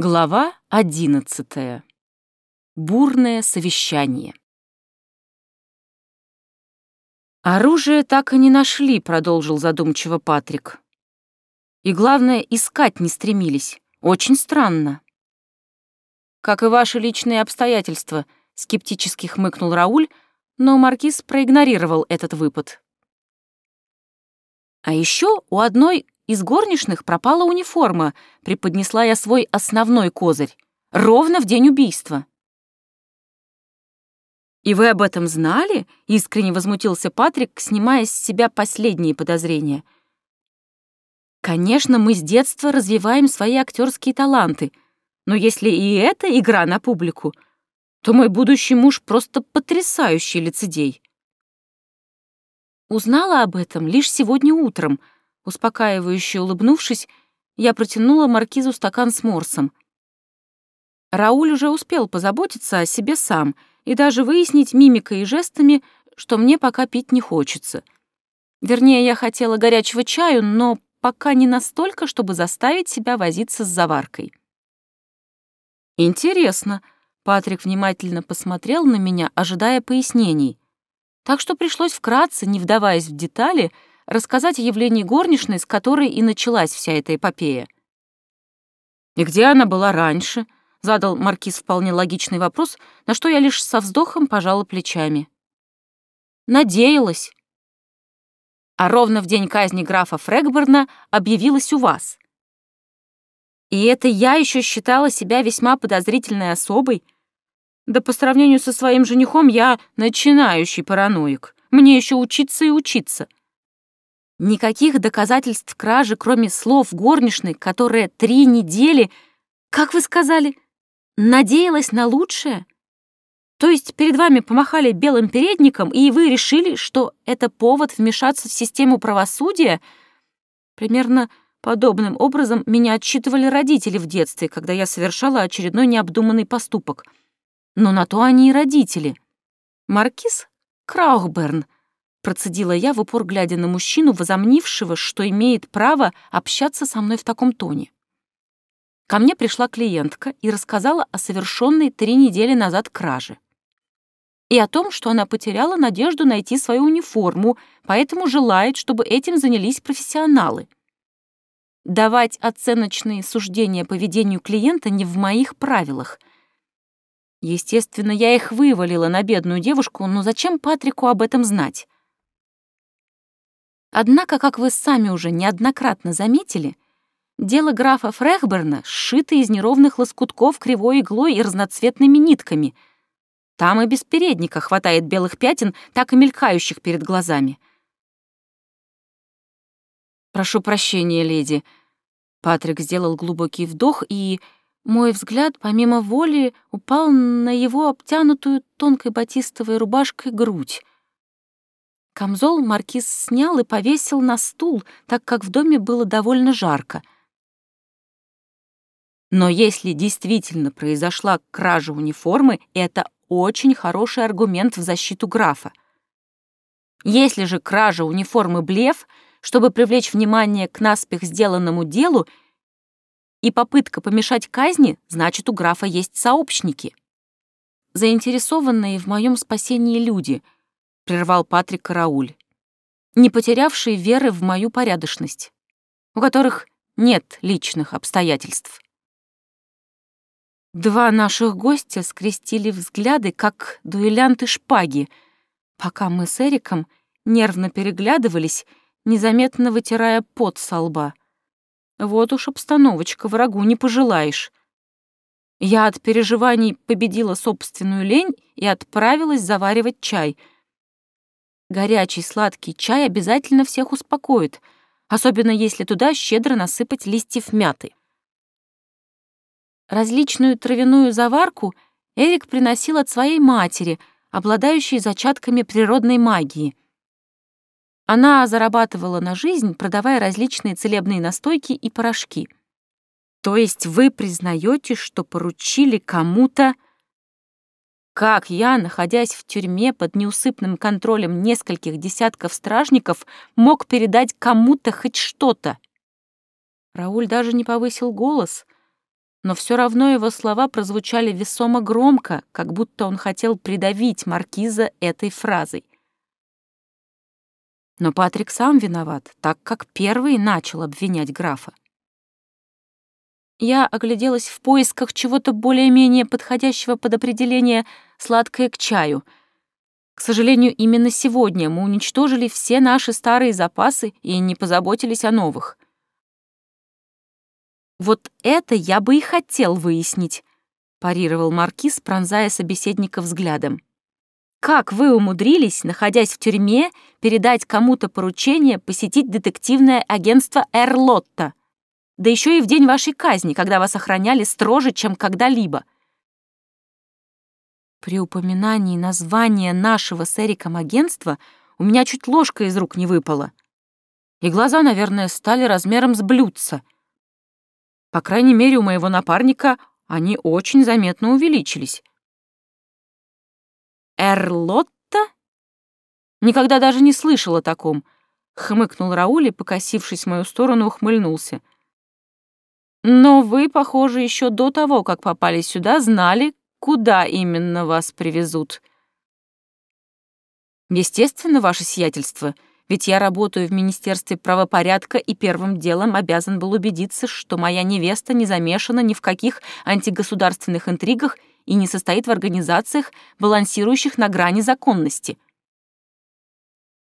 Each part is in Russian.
Глава одиннадцатая. Бурное совещание. «Оружие так и не нашли», — продолжил задумчиво Патрик. «И главное, искать не стремились. Очень странно». «Как и ваши личные обстоятельства», — скептически хмыкнул Рауль, но Маркиз проигнорировал этот выпад. А еще у одной из горничных пропала униформа, преподнесла я свой основной козырь. Ровно в день убийства. «И вы об этом знали?» — искренне возмутился Патрик, снимая с себя последние подозрения. «Конечно, мы с детства развиваем свои актерские таланты, но если и это игра на публику, то мой будущий муж просто потрясающий лицедей». Узнала об этом лишь сегодня утром — Успокаивающе улыбнувшись, я протянула маркизу стакан с морсом. Рауль уже успел позаботиться о себе сам и даже выяснить мимикой и жестами, что мне пока пить не хочется. Вернее, я хотела горячего чаю, но пока не настолько, чтобы заставить себя возиться с заваркой. «Интересно», — Патрик внимательно посмотрел на меня, ожидая пояснений. Так что пришлось вкратце, не вдаваясь в детали, — рассказать о явлении горничной, с которой и началась вся эта эпопея. «И где она была раньше?» — задал Маркиз вполне логичный вопрос, на что я лишь со вздохом пожала плечами. «Надеялась». А ровно в день казни графа Фрэгберна объявилась у вас. И это я еще считала себя весьма подозрительной особой. Да по сравнению со своим женихом я начинающий параноик. Мне еще учиться и учиться. Никаких доказательств кражи, кроме слов горничной, которая три недели, как вы сказали, надеялась на лучшее? То есть перед вами помахали белым передником, и вы решили, что это повод вмешаться в систему правосудия? Примерно подобным образом меня отчитывали родители в детстве, когда я совершала очередной необдуманный поступок. Но на то они и родители. Маркиз Краухберн — Процедила я в упор, глядя на мужчину, возомнившего, что имеет право общаться со мной в таком тоне. Ко мне пришла клиентка и рассказала о совершенной три недели назад краже. И о том, что она потеряла надежду найти свою униформу, поэтому желает, чтобы этим занялись профессионалы. Давать оценочные суждения поведению клиента не в моих правилах. Естественно, я их вывалила на бедную девушку, но зачем Патрику об этом знать? Однако, как вы сами уже неоднократно заметили, дело графа Фрехберна сшито из неровных лоскутков кривой иглой и разноцветными нитками. Там и без передника хватает белых пятен, так и мелькающих перед глазами. «Прошу прощения, леди». Патрик сделал глубокий вдох, и мой взгляд, помимо воли, упал на его обтянутую тонкой батистовой рубашкой грудь. Камзол маркиз снял и повесил на стул, так как в доме было довольно жарко. Но если действительно произошла кража униформы, это очень хороший аргумент в защиту графа. Если же кража униформы блеф, чтобы привлечь внимание к наспех сделанному делу, и попытка помешать казни, значит, у графа есть сообщники. Заинтересованные в моем спасении люди — прервал Патрик Карауль, не потерявшие веры в мою порядочность, у которых нет личных обстоятельств. Два наших гостя скрестили взгляды, как дуэлянты шпаги, пока мы с Эриком нервно переглядывались, незаметно вытирая пот со лба. Вот уж обстановочка, врагу не пожелаешь. Я от переживаний победила собственную лень и отправилась заваривать чай — Горячий сладкий чай обязательно всех успокоит, особенно если туда щедро насыпать листьев мяты. Различную травяную заварку Эрик приносил от своей матери, обладающей зачатками природной магии. Она зарабатывала на жизнь, продавая различные целебные настойки и порошки. То есть вы признаете, что поручили кому-то как я, находясь в тюрьме под неусыпным контролем нескольких десятков стражников, мог передать кому-то хоть что-то? Рауль даже не повысил голос, но все равно его слова прозвучали весомо громко, как будто он хотел придавить маркиза этой фразой. Но Патрик сам виноват, так как первый начал обвинять графа. Я огляделась в поисках чего-то более-менее подходящего под определение «сладкое к чаю». К сожалению, именно сегодня мы уничтожили все наши старые запасы и не позаботились о новых. «Вот это я бы и хотел выяснить», — парировал Маркиз, пронзая собеседника взглядом. «Как вы умудрились, находясь в тюрьме, передать кому-то поручение посетить детективное агентство «Эрлотта»? Да еще и в день вашей казни, когда вас охраняли строже, чем когда-либо». При упоминании названия нашего с Эриком агентства у меня чуть ложка из рук не выпала. И глаза, наверное, стали размером с блюдца — по крайней мере, у моего напарника они очень заметно увеличились. «Эрлотта?» Никогда даже не слышал о таком. Хмыкнул Рауль и, покосившись в мою сторону, ухмыльнулся. «Но вы, похоже, еще до того, как попали сюда, знали, куда именно вас привезут». «Естественно, ваше сиятельство», ведь я работаю в Министерстве правопорядка и первым делом обязан был убедиться, что моя невеста не замешана ни в каких антигосударственных интригах и не состоит в организациях, балансирующих на грани законности.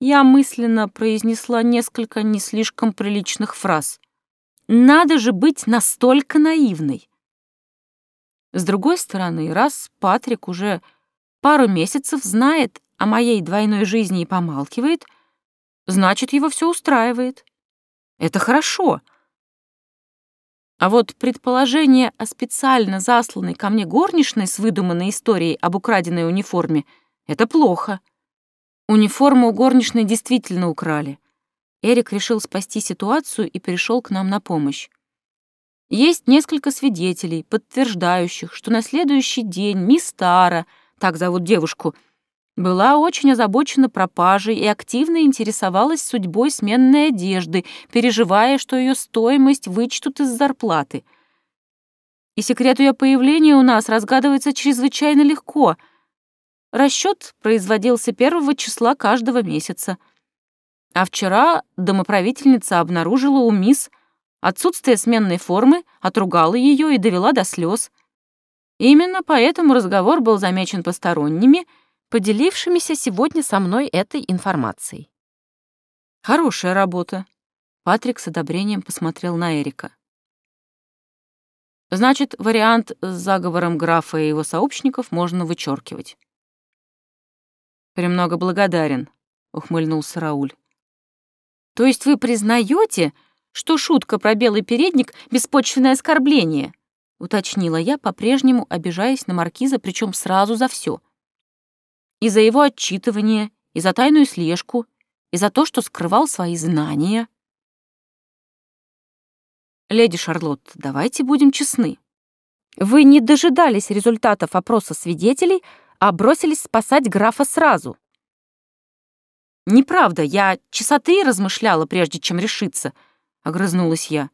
Я мысленно произнесла несколько не слишком приличных фраз. Надо же быть настолько наивной. С другой стороны, раз Патрик уже пару месяцев знает о моей двойной жизни и помалкивает — значит, его все устраивает. Это хорошо. А вот предположение о специально засланной ко мне горничной с выдуманной историей об украденной униформе — это плохо. Униформу у горничной действительно украли. Эрик решил спасти ситуацию и пришел к нам на помощь. Есть несколько свидетелей, подтверждающих, что на следующий день мисс Тара, так зовут девушку, — была очень озабочена пропажей и активно интересовалась судьбой сменной одежды, переживая, что ее стоимость вычтут из зарплаты. И секрет ее появления у нас разгадывается чрезвычайно легко. Расчет производился первого числа каждого месяца. А вчера домоправительница обнаружила у мисс отсутствие сменной формы, отругала ее и довела до слез. Именно поэтому разговор был замечен посторонними — поделившимися сегодня со мной этой информацией. Хорошая работа. Патрик с одобрением посмотрел на Эрика. Значит, вариант с заговором графа и его сообщников можно вычеркивать. «Премного благодарен», — ухмыльнулся Рауль. «То есть вы признаете, что шутка про белый передник — беспочвенное оскорбление?» — уточнила я, по-прежнему обижаясь на маркиза, причем сразу за все и за его отчитывание, и за тайную слежку, и за то, что скрывал свои знания. Леди Шарлотт, давайте будем честны. Вы не дожидались результатов опроса свидетелей, а бросились спасать графа сразу. Неправда, я часа три размышляла, прежде чем решиться, — огрызнулась я.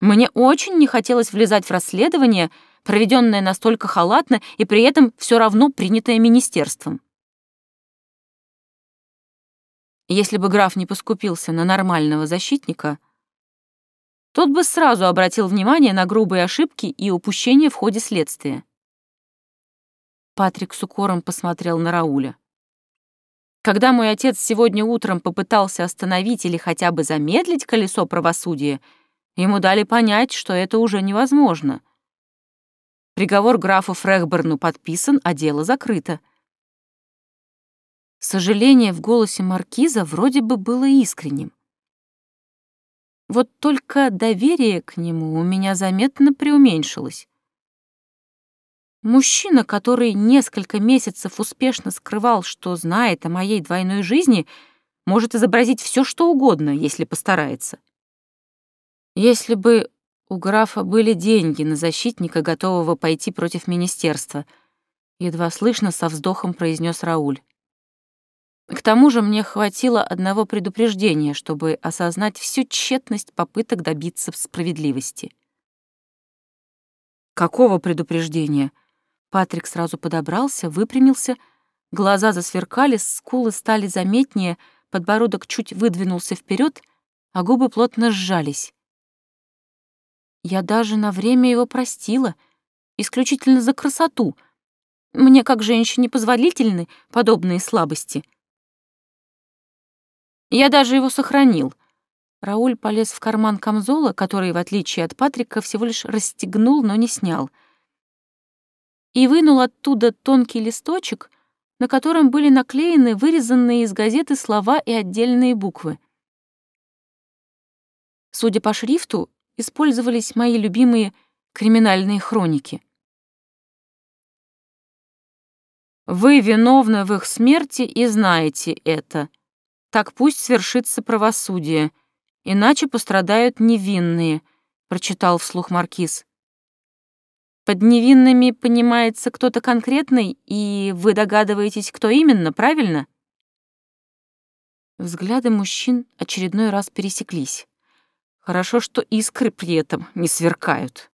Мне очень не хотелось влезать в расследование, проведенное настолько халатно и при этом все равно принятое министерством. Если бы граф не поскупился на нормального защитника, тот бы сразу обратил внимание на грубые ошибки и упущения в ходе следствия. Патрик с укором посмотрел на Рауля. Когда мой отец сегодня утром попытался остановить или хотя бы замедлить колесо правосудия, ему дали понять, что это уже невозможно. Приговор графу Фрехберну подписан, а дело закрыто. Сожаление в голосе маркиза вроде бы было искренним. Вот только доверие к нему у меня заметно преуменьшилось. Мужчина, который несколько месяцев успешно скрывал, что знает о моей двойной жизни, может изобразить все, что угодно, если постарается. Если бы у графа были деньги на защитника, готового пойти против министерства. Едва слышно со вздохом произнес Рауль. К тому же мне хватило одного предупреждения, чтобы осознать всю тщетность попыток добиться справедливости. «Какого предупреждения?» Патрик сразу подобрался, выпрямился, глаза засверкали, скулы стали заметнее, подбородок чуть выдвинулся вперед, а губы плотно сжались. Я даже на время его простила, исключительно за красоту. Мне, как женщине, позволительны подобные слабости. Я даже его сохранил. Рауль полез в карман камзола, который, в отличие от Патрика, всего лишь расстегнул, но не снял — и вынул оттуда тонкий листочек, на котором были наклеены вырезанные из газеты слова и отдельные буквы. Судя по шрифту, использовались мои любимые криминальные хроники. Вы виновны в их смерти и знаете это. Так пусть свершится правосудие, иначе пострадают невинные, прочитал вслух маркиз. Под невинными понимается кто-то конкретный, и вы догадываетесь, кто именно, правильно? Взгляды мужчин очередной раз пересеклись. Хорошо, что искры при этом не сверкают.